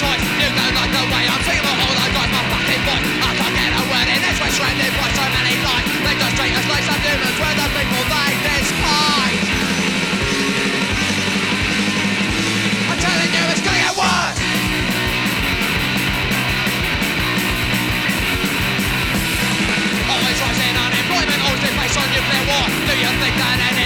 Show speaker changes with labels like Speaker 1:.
Speaker 1: choice. You don't like the way I'm singing the whole life Got my fucking voice. I can't get a word in this way. Stranded by so many lies. They just treat us like subhumans We're the people they despise. I'm telling you it's gonna get worse. Always rising unemployment Always defaced on nuclear war. Do you think that any